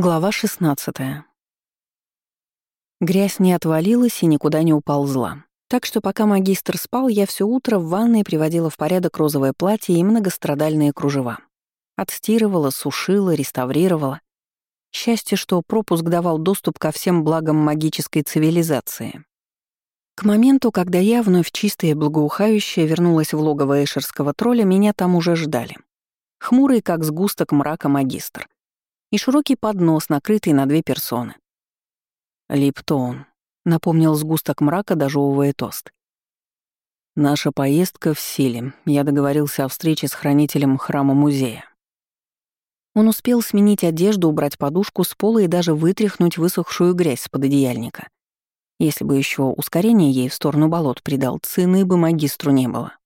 Глава 16. Грязь не отвалилась и никуда не уползла. Так что пока магистр спал, я все утро в ванной приводила в порядок розовое платье и многострадальные кружева. Отстирывала, сушила, реставрировала. Счастье, что пропуск давал доступ ко всем благам магической цивилизации. К моменту, когда я вновь чистая и благоухающая вернулась в логово эшерского тролля, меня там уже ждали. Хмурый, как сгусток мрака магистр — и широкий поднос, накрытый на две персоны. «Липтон», — напомнил сгусток мрака, дожевывая тост. «Наша поездка в силе. Я договорился о встрече с хранителем храма-музея». Он успел сменить одежду, убрать подушку с пола и даже вытряхнуть высохшую грязь с пододеяльника. Если бы еще ускорение ей в сторону болот придал, цены бы магистру не было.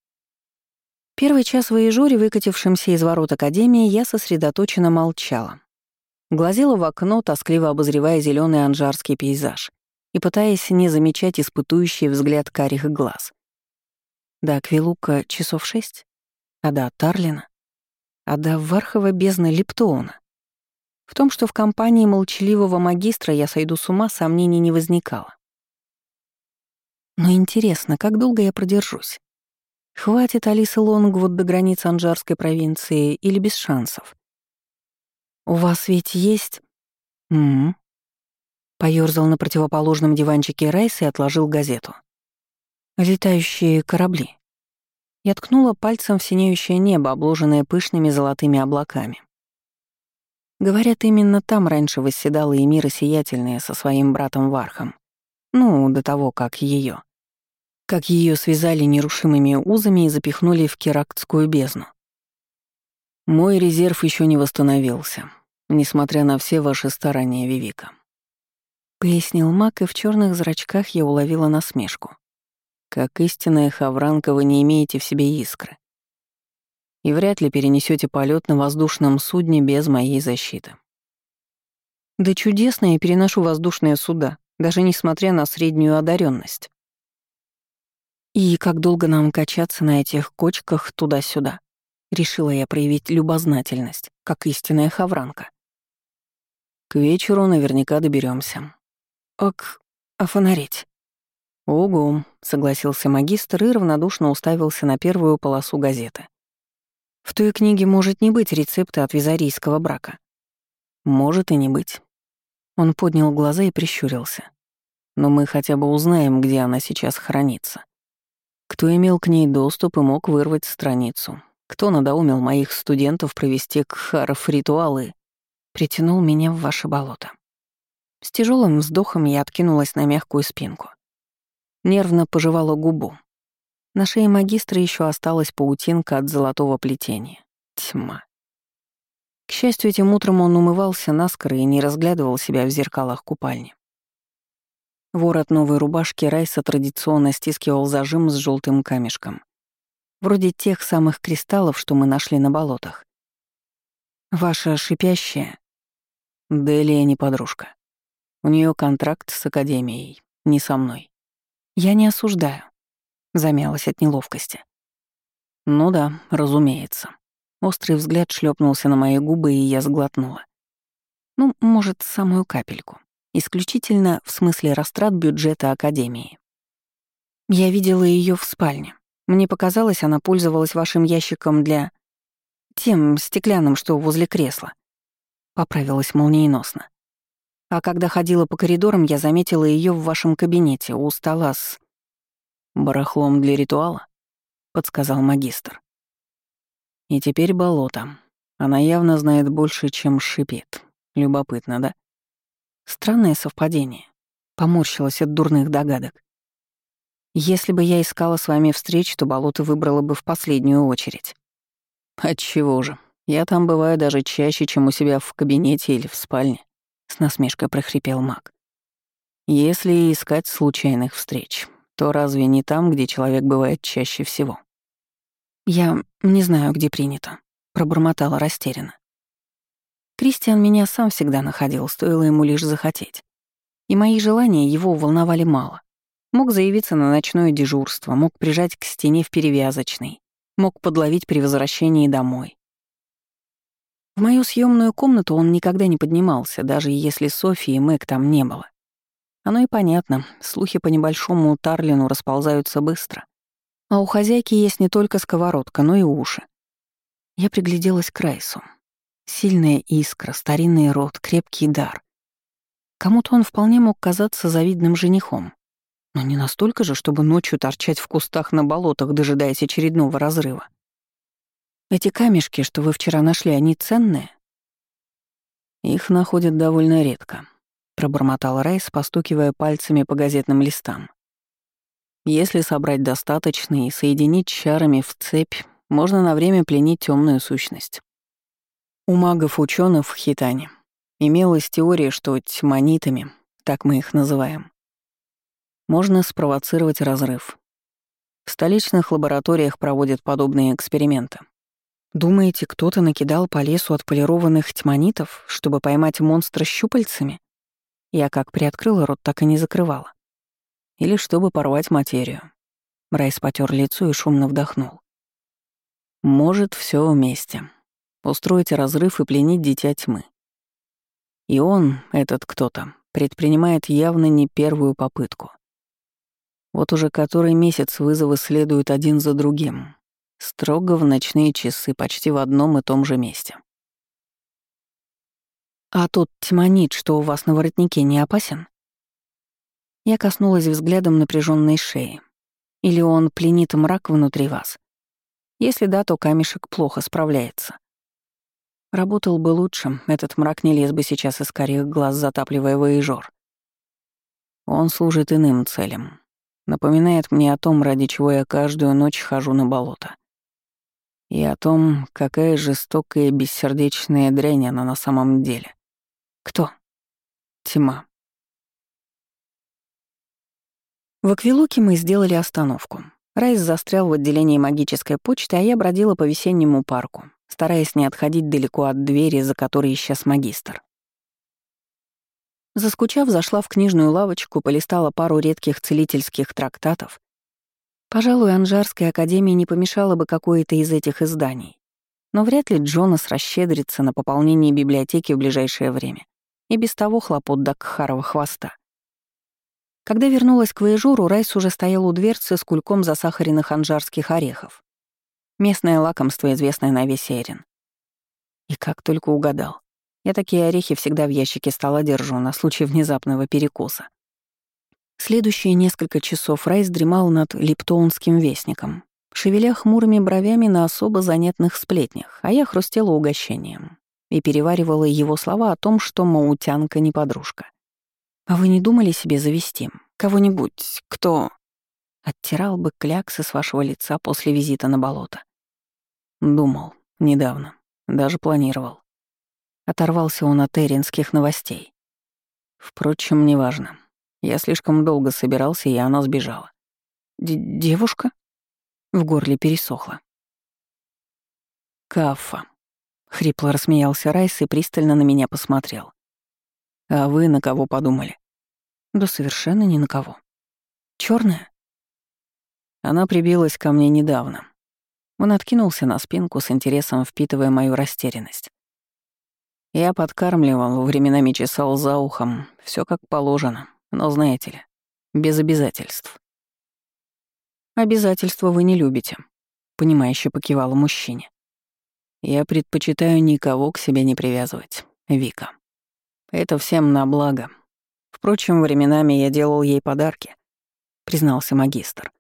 Первый час в Воежоре, выкатившемся из ворот Академии, я сосредоточенно молчала. Глазела в окно, тоскливо обозревая зеленый анжарский пейзаж и пытаясь не замечать испытующий взгляд карих глаз. До Аквилука часов шесть, а до Тарлина, а до Вархова бездны Лептоона. В том, что в компании молчаливого магистра я сойду с ума, сомнений не возникало. Но интересно, как долго я продержусь? Хватит Алисы Лонгвуд до границ Анжарской провинции или без шансов? «У вас ведь есть...» «М-м-м». Поёрзал на противоположном диванчике Райс и отложил газету. «Летающие корабли». Я ткнула пальцем в синеющее небо, обложенное пышными золотыми облаками. Говорят, именно там раньше восседала Эмира Сиятельная со своим братом Вархом. Ну, до того, как ее, Как ее связали нерушимыми узами и запихнули в Керактскую бездну. Мой резерв еще не восстановился, несмотря на все ваши старания, Вивика. Пояснил Мак, и в черных зрачках я уловила насмешку. Как истинная хавранка вы не имеете в себе искры. И вряд ли перенесете полет на воздушном судне без моей защиты. Да чудесно я переношу воздушные суда, даже несмотря на среднюю одаренность. И как долго нам качаться на этих кочках туда-сюда? Решила я проявить любознательность, как истинная хавранка. К вечеру наверняка доберемся. Ок, а фонарить? Ого, согласился магистр и равнодушно уставился на первую полосу газеты. В той книге может не быть рецепта от визарийского брака. Может и не быть. Он поднял глаза и прищурился. Но мы хотя бы узнаем, где она сейчас хранится. Кто имел к ней доступ и мог вырвать страницу, кто надоумил моих студентов провести кхаров ритуалы, притянул меня в ваше болото. С тяжелым вздохом я откинулась на мягкую спинку. Нервно пожевала губу. На шее магистра еще осталась паутинка от золотого плетения. Тьма. К счастью, этим утром он умывался наскоро и не разглядывал себя в зеркалах купальни. Ворот новой рубашки Райса традиционно стискивал зажим с желтым камешком вроде тех самых кристаллов, что мы нашли на болотах. Ваша шипящая... Делия не подружка. У нее контракт с Академией, не со мной. Я не осуждаю. Замялась от неловкости. Ну да, разумеется. Острый взгляд шлепнулся на мои губы, и я сглотнула. Ну, может, самую капельку. Исключительно в смысле растрат бюджета Академии. Я видела ее в спальне. Мне показалось, она пользовалась вашим ящиком для... Тем стеклянным, что возле кресла. Поправилась молниеносно. А когда ходила по коридорам, я заметила ее в вашем кабинете у стола с... «Барахлом для ритуала?» — подсказал магистр. «И теперь болото. Она явно знает больше, чем шипит. Любопытно, да?» Странное совпадение. Поморщилась от дурных догадок. Если бы я искала с вами встреч, то болото выбрала бы в последнюю очередь. Отчего же? Я там бываю даже чаще, чем у себя в кабинете или в спальне, с насмешкой прохрипел маг. Если искать случайных встреч, то разве не там, где человек бывает чаще всего? Я не знаю, где принято, пробормотала растерянно. Кристиан меня сам всегда находил, стоило ему лишь захотеть. И мои желания его волновали мало. Мог заявиться на ночное дежурство, мог прижать к стене в перевязочной, мог подловить при возвращении домой. В мою съемную комнату он никогда не поднимался, даже если Софии и Мэг там не было. Оно и понятно, слухи по небольшому Тарлину расползаются быстро. А у хозяйки есть не только сковородка, но и уши. Я пригляделась к Райсу. Сильная искра, старинный род, крепкий дар. Кому-то он вполне мог казаться завидным женихом. Но не настолько же, чтобы ночью торчать в кустах на болотах, дожидаясь очередного разрыва. Эти камешки, что вы вчера нашли, они ценные? Их находят довольно редко, пробормотал Райс, постукивая пальцами по газетным листам. Если собрать достаточно и соединить чарами в цепь, можно на время пленить темную сущность. У магов-ученых в Хитане имелась теория, что тьманитами, так мы их называем, можно спровоцировать разрыв. В столичных лабораториях проводят подобные эксперименты. Думаете, кто-то накидал по лесу отполированных тьманитов, чтобы поймать монстра щупальцами? Я как приоткрыла рот, так и не закрывала. Или чтобы порвать материю. Райс потер лицо и шумно вдохнул. Может, все вместе. Устроить разрыв и пленить дитя тьмы. И он, этот кто-то, предпринимает явно не первую попытку. Вот уже который месяц вызовы следуют один за другим, Строго в ночные часы, почти в одном и том же месте. «А тот тьманит, что у вас на воротнике, не опасен?» Я коснулась взглядом напряженной шеи. Или он пленит мрак внутри вас? Если да, то камешек плохо справляется. Работал бы лучше, этот мрак не лез бы сейчас из карих глаз, затапливая воежор. Он служит иным целям. Напоминает мне о том, ради чего я каждую ночь хожу на болото и о том, какая жестокая и бессердечная дрянь она на самом деле. Кто? Тьма. В Аквилуке мы сделали остановку. Райс застрял в отделении магической почты, а я бродила по весеннему парку, стараясь не отходить далеко от двери, за которой исчез магистр. Заскучав, зашла в книжную лавочку, полистала пару редких целительских трактатов Пожалуй, Анжарской академии не помешало бы какое-то из этих изданий. Но вряд ли Джонас расщедрится на пополнение библиотеки в ближайшее время. И без того хлопот до Кхарова хвоста. Когда вернулась к Воежуру, Райс уже стоял у дверцы с кульком засахаренных анжарских орехов. Местное лакомство, известное на весь Эрин. И как только угадал. Я такие орехи всегда в ящике стола держу на случай внезапного перекуса. Следующие несколько часов Райс дремал над Липтоунским вестником, шевеля хмурыми бровями на особо занятных сплетнях, а я хрустела угощением и переваривала его слова о том, что Маутянка не подружка. «А вы не думали себе завести кого-нибудь, кто...» Оттирал бы кляксы с вашего лица после визита на болото. Думал, недавно, даже планировал. Оторвался он от эринских новостей. Впрочем, неважно. Я слишком долго собирался, и она сбежала. Д «Девушка?» В горле пересохло. «Каффа», — хрипло рассмеялся Райс и пристально на меня посмотрел. «А вы на кого подумали?» «Да совершенно ни на кого. Черная? Она прибилась ко мне недавно. Он откинулся на спинку с интересом, впитывая мою растерянность. Я подкармливал, временами чесал за ухом, все как положено. Но знаете ли, без обязательств. Обязательства вы не любите, понимающе покивала мужчине. Я предпочитаю никого к себе не привязывать, Вика. Это всем на благо. Впрочем, временами я делал ей подарки, признался магистр.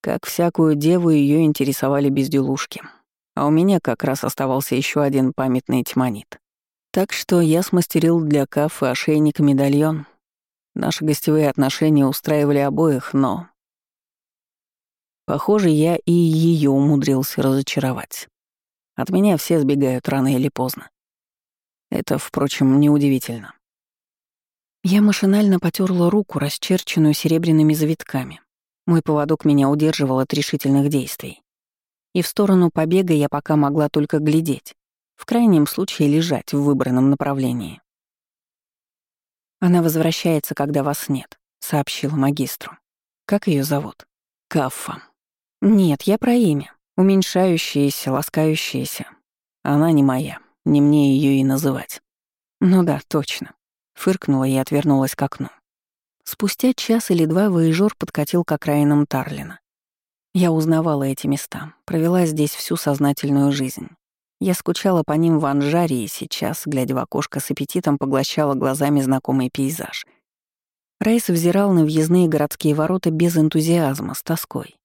Как всякую деву ее интересовали безделушки, а у меня как раз оставался еще один памятный тьманит. Так что я смастерил для Кафы ошейник-медальон, Наши гостевые отношения устраивали обоих, но... Похоже, я и ее умудрился разочаровать. От меня все сбегают рано или поздно. Это, впрочем, неудивительно. Я машинально потерла руку, расчерченную серебряными завитками. Мой поводок меня удерживал от решительных действий. И в сторону побега я пока могла только глядеть, в крайнем случае лежать в выбранном направлении. «Она возвращается, когда вас нет», — сообщила магистру. «Как ее зовут?» «Каффа». «Нет, я про имя. Уменьшающееся, ласкающееся. Она не моя. не мне ее и называть. Ну да, точно. Фыркнула и отвернулась к окну. Спустя час или два воежор подкатил к окраинам Тарлина. Я узнавала эти места, провела здесь всю сознательную жизнь. Я скучала по ним в Анжаре и сейчас, глядя в окошко с аппетитом, поглощала глазами знакомый пейзаж. Райс взирал на въездные городские ворота без энтузиазма, с тоской.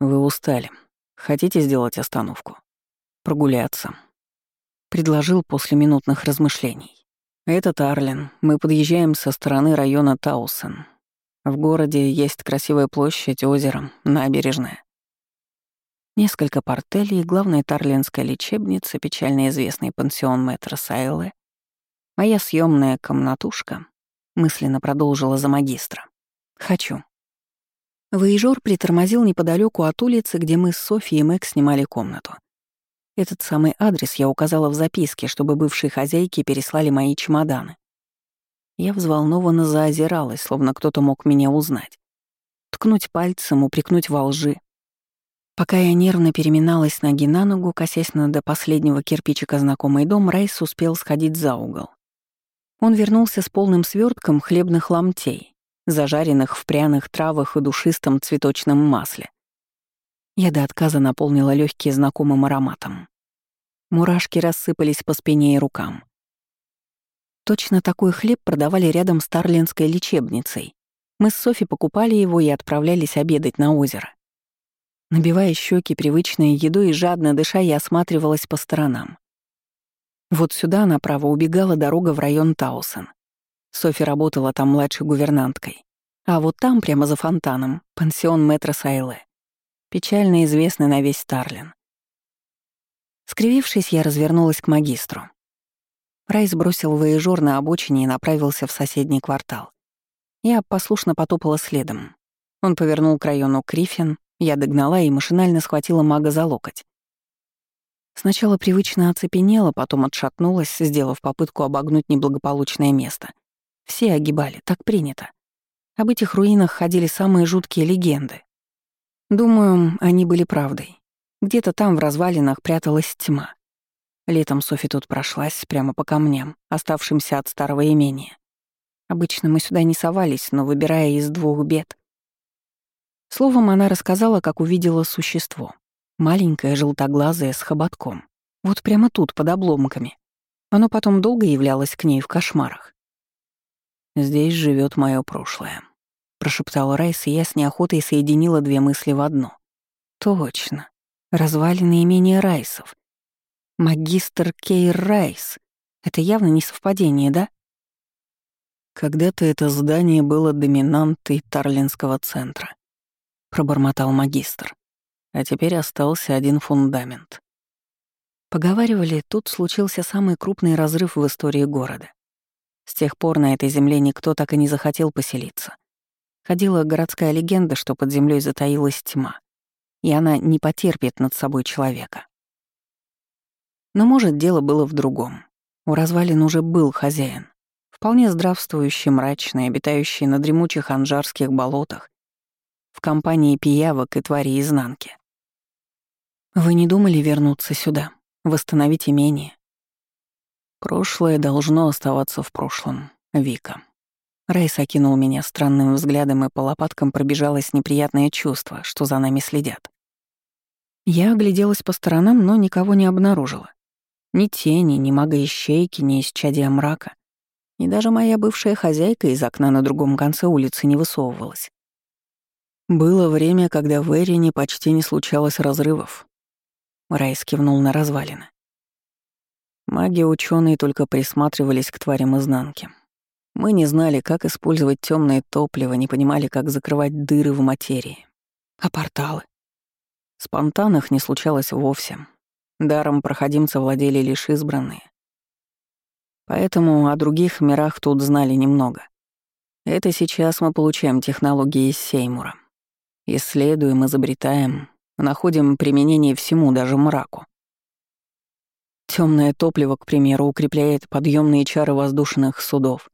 «Вы устали. Хотите сделать остановку? Прогуляться?» Предложил после минутных размышлений. «Это Тарлин. Мы подъезжаем со стороны района Таусен. В городе есть красивая площадь, озеро, набережная. Несколько портелей, главная тарлинская лечебница, печально известный пансион мэтра Сайле, моя съемная комнатушка, мысленно продолжила за магистра. «Хочу». Воежор притормозил неподалеку от улицы, где мы с Софией и Мэг снимали комнату. Этот самый адрес я указала в записке, чтобы бывшие хозяйки переслали мои чемоданы. Я взволнованно заозиралась, словно кто-то мог меня узнать. Ткнуть пальцем, упрекнуть во лжи. Пока я нервно переминалась ноги на ногу, косясь на до последнего кирпичика знакомый дом, Райс успел сходить за угол. Он вернулся с полным свертком хлебных ломтей, зажаренных в пряных травах и душистом цветочном масле. Я до отказа наполнила легкие знакомым ароматом. Мурашки рассыпались по спине и рукам. Точно такой хлеб продавали рядом с Тарлинской лечебницей. Мы с Софи покупали его и отправлялись обедать на озеро. Набивая щеки привычной едой и жадно дыша, я осматривалась по сторонам. Вот сюда направо убегала дорога в район Таусен. Софи работала там младшей гувернанткой. А вот там, прямо за фонтаном, пансион мэтра Сайле. Печально известный на весь Тарлин. Скривившись, я развернулась к магистру. Райс бросил воежор на обочине и направился в соседний квартал. Я послушно потопала следом. Он повернул к району Криффин, я догнала и машинально схватила мага за локоть. Сначала привычно оцепенела, потом отшатнулась, сделав попытку обогнуть неблагополучное место. Все огибали, так принято. Об этих руинах ходили самые жуткие легенды. Думаю, они были правдой. Где-то там в развалинах пряталась тьма. Летом Софи тут прошлась прямо по камням, оставшимся от старого имения. Обычно мы сюда не совались, но выбирая из двух бед. Словом, она рассказала, как увидела существо. Маленькое, желтоглазое, с хоботком. Вот прямо тут, под обломками. Оно потом долго являлось к ней в кошмарах. «Здесь живет мое прошлое», — прошептал Райс, и я с неохотой соединила две мысли в одно. «Точно. Развалины имения Райсов. Магистр Кейр Райс. Это явно не совпадение, да? Когда-то это здание было доминантой Тарлинского центра, пробормотал магистр. А теперь остался один фундамент. Поговаривали, тут случился самый крупный разрыв в истории города. С тех пор на этой земле никто так и не захотел поселиться. Ходила городская легенда, что под землей затаилась тьма, и она не потерпит над собой человека. Но, может, дело было в другом. У развалин уже был хозяин, вполне здравствующий, мрачный, обитающий на дремучих анжарских болотах, компании пиявок и тварей изнанки. Вы не думали вернуться сюда, восстановить имение? Прошлое должно оставаться в прошлом, Вика. Райс окинул меня странным взглядом, и по лопаткам пробежалось неприятное чувство, что за нами следят. Я огляделась по сторонам, но никого не обнаружила. Ни тени, ни мага-ищейки, ни исчадия мрака. И даже моя бывшая хозяйка из окна на другом конце улицы не высовывалась. Было время, когда в Эрине почти не случалось разрывов. Райс кивнул на развалины. Маги-ученые только присматривались к тварям изнанки. Мы не знали, как использовать темное топливо, не понимали, как закрывать дыры в материи. А порталы? Спонтанных не случалось вовсе. Даром проходимца владели лишь избранные. Поэтому о других мирах тут знали немного. Это сейчас мы получаем технологии из Сеймура. Исследуем, изобретаем, находим применение всему, даже мраку. Темное топливо, к примеру, укрепляет подъемные чары воздушных судов.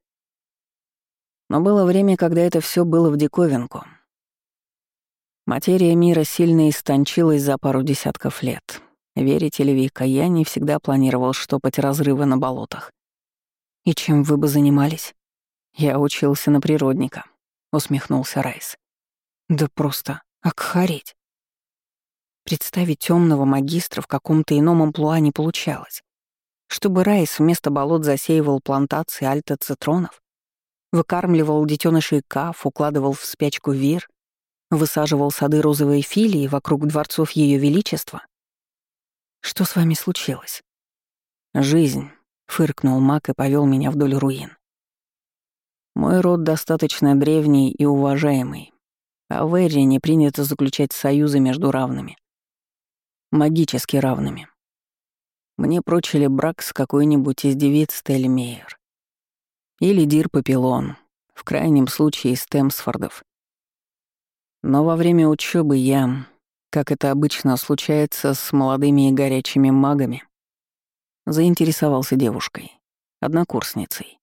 Но было время, когда это все было в диковинку. Материя мира сильно истончилась за пару десятков лет. Верите ли, Вика, я не всегда планировал штопать разрывы на болотах. И чем вы бы занимались? Я учился на природника, усмехнулся Райс. Да просто акхареть. Представить темного магистра в каком-то ином амплуа не получалось. Чтобы Райс вместо болот засеивал плантации альта-цитронов, выкармливал детенышей каф, укладывал в спячку вир, высаживал сады розовой филии вокруг дворцов Ее Величества. Что с вами случилось? Жизнь, фыркнул маг и повел меня вдоль руин. Мой род достаточно древний и уважаемый, а в Эре не принято заключать союзы между равными. Магически равными. Мне прочили брак с какой-нибудь из девиц Тельмейер. Или Дир Папилон, в крайнем случае из Темсфордов. Но во время учебы я, как это обычно случается с молодыми и горячими магами, заинтересовался девушкой, однокурсницей.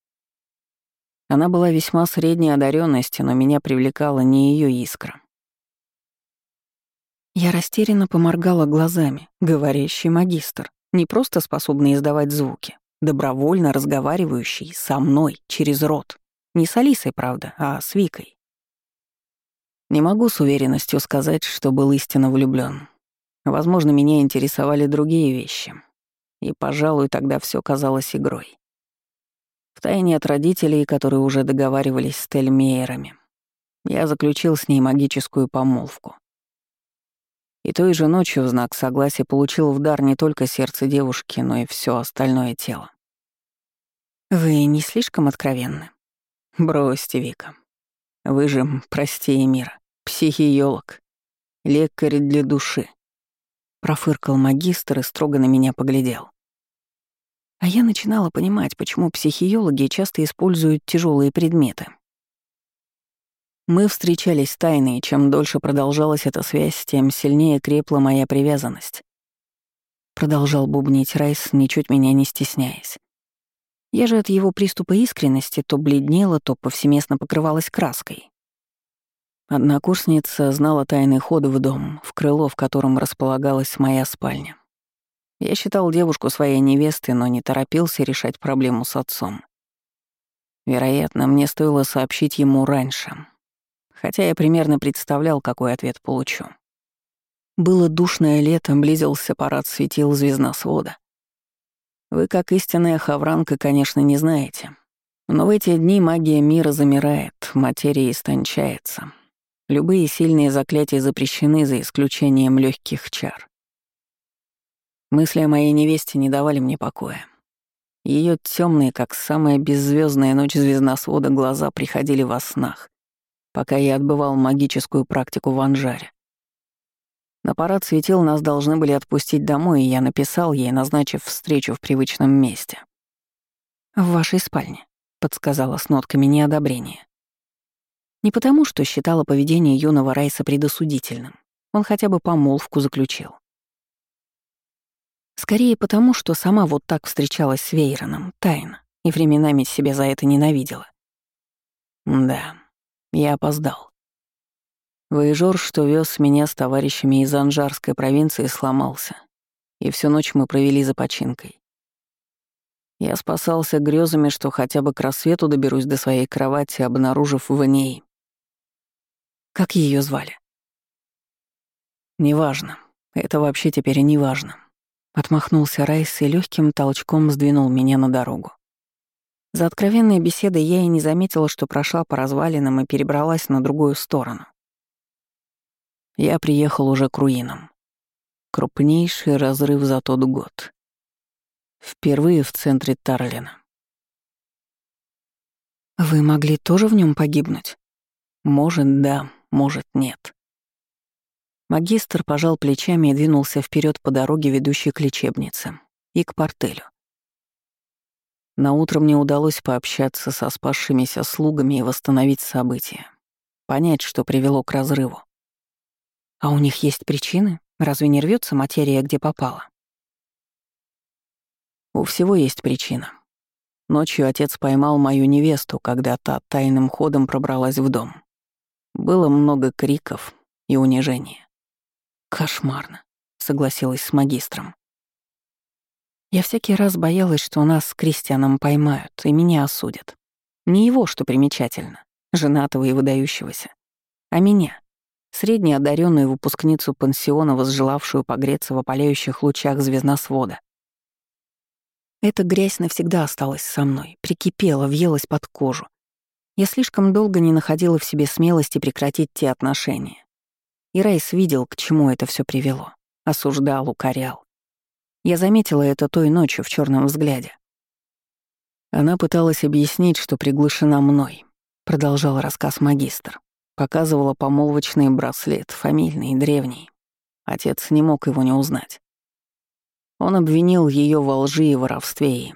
Она была весьма средней одаренности, но меня привлекала не ее искра. Я растерянно поморгала глазами. Говорящий магистр, не просто способный издавать звуки, добровольно разговаривающий со мной через рот. Не с Алисой, правда, а с Викой. Не могу с уверенностью сказать, что был истинно влюблен. Возможно, меня интересовали другие вещи. И, пожалуй, тогда все казалось игрой. Втайне от родителей, которые уже договаривались с Тельмейерами, я заключил с ней магическую помолвку. И той же ночью в знак согласия получил в дар не только сердце девушки, но и все остальное тело. «Вы не слишком откровенны?» «Бросьте, Вика. Вы же, прости, мира, психиолог, лекарь для души. Профыркал магистр и строго на меня поглядел. А я начинала понимать, почему психиологи часто используют тяжелые предметы. Мы встречались тайно, и чем дольше продолжалась эта связь, тем сильнее крепла моя привязанность. Продолжал бубнить Райс, ничуть меня не стесняясь. Я же от его приступа искренности то бледнела, то повсеместно покрывалась краской. Однокурсница знала тайный ход в дом, в крыло, в котором располагалась моя спальня. Я считал девушку своей невестой, но не торопился решать проблему с отцом. Вероятно, мне стоило сообщить ему раньше, хотя я примерно представлял, какой ответ получу. Было душное лето, близился парад светил звездносвода. Вы, как истинная хавранка, конечно, не знаете. Но в эти дни магия мира замирает, материя истончается. Любые сильные заклятия запрещены за исключением легких чар. Мысли о моей невесте не давали мне покоя. Ее темные, как самая беззвездная ночь звездносвода, глаза приходили во снах, пока я отбывал магическую практику в Анжаре. На парад светил нас должны были отпустить домой, и я написал ей, назначив встречу в привычном месте. «В вашей спальне», — подсказала с нотками неодобрения. Не потому, что считала поведение юного Райса предосудительным. Он хотя бы помолвку заключил. Скорее потому, что сама вот так встречалась с Вейроном, тайно, и временами себя за это ненавидела. Да, я опоздал. Воежор, что вез меня с товарищами из Анжарской провинции, сломался, и всю ночь мы провели за починкой. Я спасался грезами, что хотя бы к рассвету доберусь до своей кровати, обнаружив в ней. Как ее звали? Неважно. Это вообще теперь и неважно. Отмахнулся Райс и легким толчком сдвинул меня на дорогу. За откровенной беседой я и не заметила, что прошла по развалинам и перебралась на другую сторону. Я приехал уже к руинам. Крупнейший разрыв за тот год. Впервые в центре Тарлина. «Вы могли тоже в нем погибнуть?» «Может, да, может, нет». Магистр пожал плечами и двинулся вперед по дороге, ведущей к лечебнице, и к портелю. На утро мне удалось пообщаться со спасшимися слугами и восстановить события, понять, что привело к разрыву. А у них есть причины? Разве не рвется материя, где попала? У всего есть причина. Ночью отец поймал мою невесту, когда та тайным ходом пробралась в дом. Было много криков и унижения. «Кошмарно», — согласилась с магистром. Я всякий раз боялась, что нас с Кристианом поймают и меня осудят. Не его, что примечательно, женатого и выдающегося, а меня, средне одаренную выпускницу пансиона, возжелавшую погреться в опаляющих лучах звездносвода. Эта грязь навсегда осталась со мной, прикипела, въелась под кожу. Я слишком долго не находила в себе смелости прекратить те отношения. И Райс видел, к чему это все привело. Осуждал, укорял. Я заметила это той ночью в черном взгляде. Она пыталась объяснить, что приглашена мной, продолжал рассказ магистр. Показывала помолвочный браслет, фамильный, древний. Отец не мог его не узнать. Он обвинил ее во лжи и воровстве и...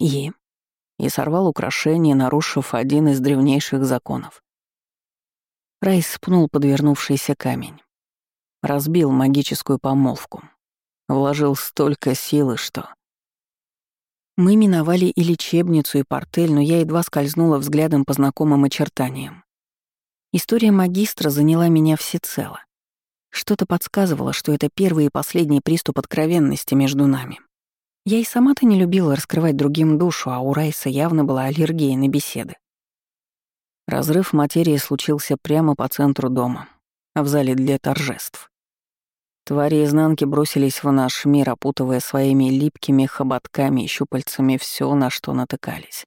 И... И сорвал украшение, нарушив один из древнейших законов. Райс спнул подвернувшийся камень. Разбил магическую помолвку. Вложил столько силы, что... Мы миновали и лечебницу, и портель, но я едва скользнула взглядом по знакомым очертаниям. История магистра заняла меня всецело. Что-то подсказывало, что это первый и последний приступ откровенности между нами. Я и сама-то не любила раскрывать другим душу, а у Райса явно была аллергия на беседы. Разрыв материи случился прямо по центру дома, в зале для торжеств. Твари изнанки бросились в наш мир, опутывая своими липкими хоботками и щупальцами все, на что натыкались.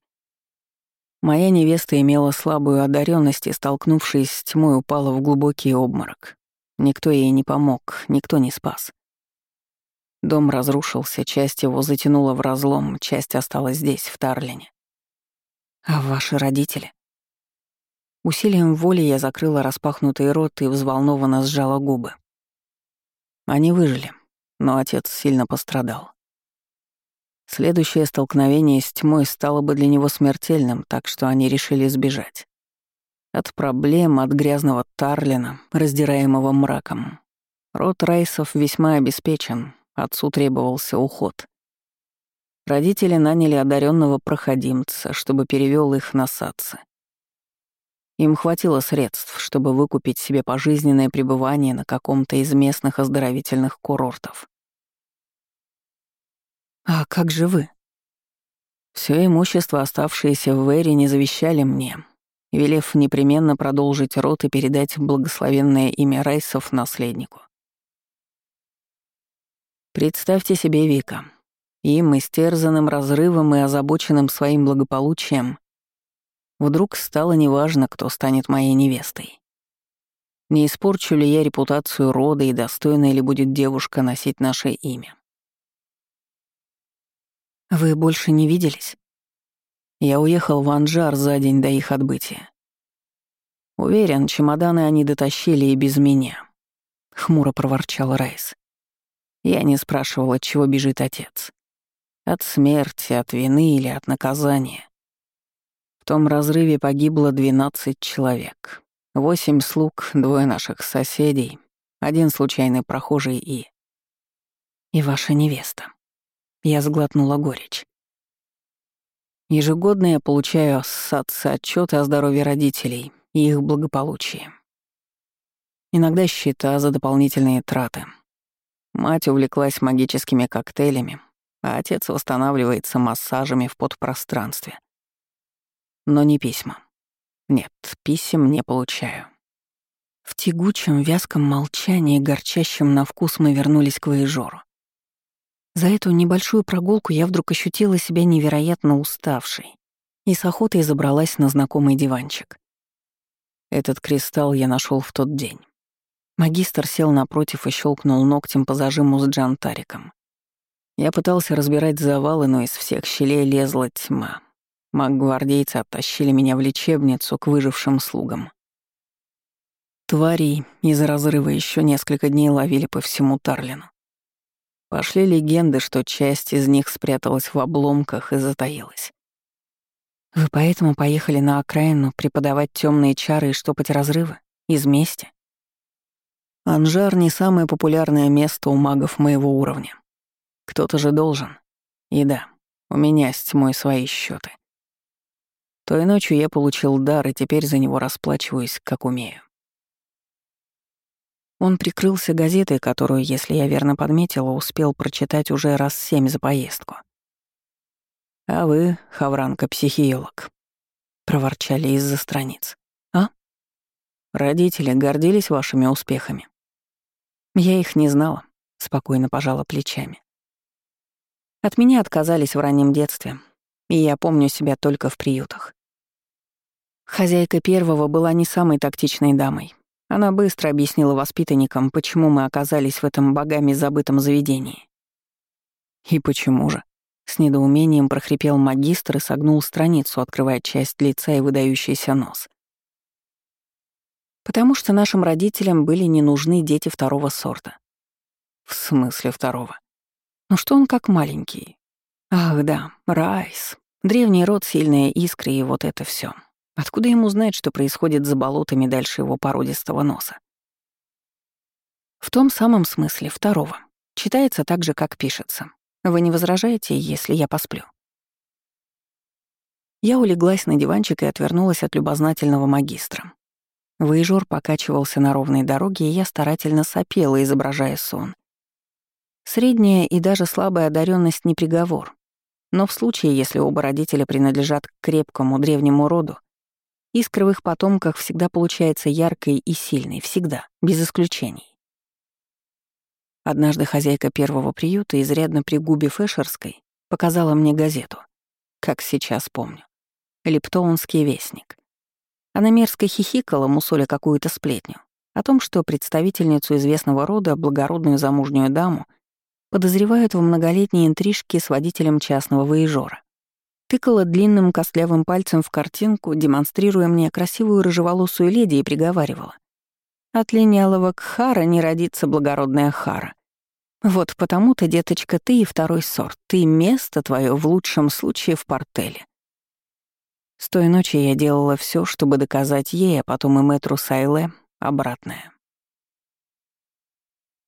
Моя невеста имела слабую одаренность и, столкнувшись с тьмой, упала в глубокий обморок. Никто ей не помог, никто не спас. Дом разрушился, часть его затянула в разлом, часть осталась здесь, в Тарлине. А ваши родители? Усилием воли я закрыла распахнутый рот и взволнованно сжала губы. Они выжили, но отец сильно пострадал. Следующее столкновение с тьмой стало бы для него смертельным, так что они решили сбежать. От проблем, от грязного Тарлина, раздираемого мраком. Род Райсов весьма обеспечен, отцу требовался уход. Родители наняли одаренного проходимца, чтобы перевел их на садцы. Им хватило средств, чтобы выкупить себе пожизненное пребывание на каком-то из местных оздоровительных курортов. «А как же вы?» Все имущество, оставшееся в Эре, не завещали мне, велев непременно продолжить род и передать благословенное имя Райсов наследнику. Представьте себе Вика. Им, истерзанным разрывом и озабоченным своим благополучием, вдруг стало неважно, кто станет моей невестой. Не испорчу ли я репутацию рода и достойна ли будет девушка носить наше имя. «Вы больше не виделись?» Я уехал в Анжар за день до их отбытия. Уверен, чемоданы они дотащили и без меня. Хмуро проворчал Райс. Я не спрашивал, от чего бежит отец. От смерти, от вины или от наказания. В том разрыве погибло 12 человек. Восемь слуг, двое наших соседей, один случайный прохожий и... И ваша невеста. Я сглотнула горечь. Ежегодно я получаю отца отчеты о здоровье родителей и их благополучии. Иногда счета за дополнительные траты. Мать увлеклась магическими коктейлями, а отец восстанавливается массажами в подпространстве. Но не письма. Нет, писем не получаю. В тягучем, вязком молчании, горчащем на вкус мы вернулись к Воежору. За эту небольшую прогулку я вдруг ощутила себя невероятно уставшей и с охотой забралась на знакомый диванчик. Этот кристалл я нашел в тот день. Магистр сел напротив и щелкнул ногтем по зажиму с джантариком. Я пытался разбирать завалы, но из всех щелей лезла тьма. Маг-гвардейцы оттащили меня в лечебницу к выжившим слугам. Тварей из разрыва еще несколько дней ловили по всему Тарлину. Пошли легенды, что часть из них спряталась в обломках и затаилась. Вы поэтому поехали на окраину преподавать темные чары и штопать разрывы? Из мести? Анжар — не самое популярное место у магов моего уровня. Кто-то же должен. И да, у меня с тьмой свои счеты. Той ночью я получил дар, и теперь за него расплачиваюсь, как умею. Он прикрылся газетой, которую, если я верно подметила, успел прочитать уже раз семь за поездку. «А вы, Хавранка-психиолог», — проворчали из-за страниц. «А?» «Родители гордились вашими успехами». «Я их не знала», — спокойно пожала плечами. От меня отказались в раннем детстве, и я помню себя только в приютах. Хозяйка первого была не самой тактичной дамой, она быстро объяснила воспитанникам, почему мы оказались в этом богами забытом заведении. «И почему же?» — с недоумением прохрипел магистр и согнул страницу, открывая часть лица и выдающийся нос. «Потому что нашим родителям были не нужны дети второго сорта». «В смысле второго?» «Ну что он как маленький?» «Ах да, Райс. Древний род, сильные искры и вот это все. Откуда ему знать, что происходит за болотами дальше его породистого носа? В том самом смысле второго. Читается так же, как пишется. Вы не возражаете, если я посплю? Я улеглась на диванчик и отвернулась от любознательного магистра. Выжор покачивался на ровной дороге, и я старательно сопела, изображая сон. Средняя и даже слабая одаренность не приговор. Но в случае, если оба родителя принадлежат к крепкому древнему роду, Искра в их потомках всегда получается яркой и сильной, всегда, без исключений. Однажды хозяйка первого приюта, изрядно пригубив Эшерской, показала мне газету. Как сейчас помню. Лептоунский вестник. Она мерзко хихикала, мусоля какую-то сплетню. О том, что представительницу известного рода, благородную замужнюю даму, подозревают в многолетней интрижке с водителем частного выезжора тыкала длинным костлявым пальцем в картинку, демонстрируя мне красивую рыжеволосую леди и приговаривала. От линялого Кхара не родится благородная Хара. Вот потому-то, деточка, ты и второй сорт, ты место твое в лучшем случае в портеле. С той ночи я делала все, чтобы доказать ей, а потом и мэтру Сайле, обратное.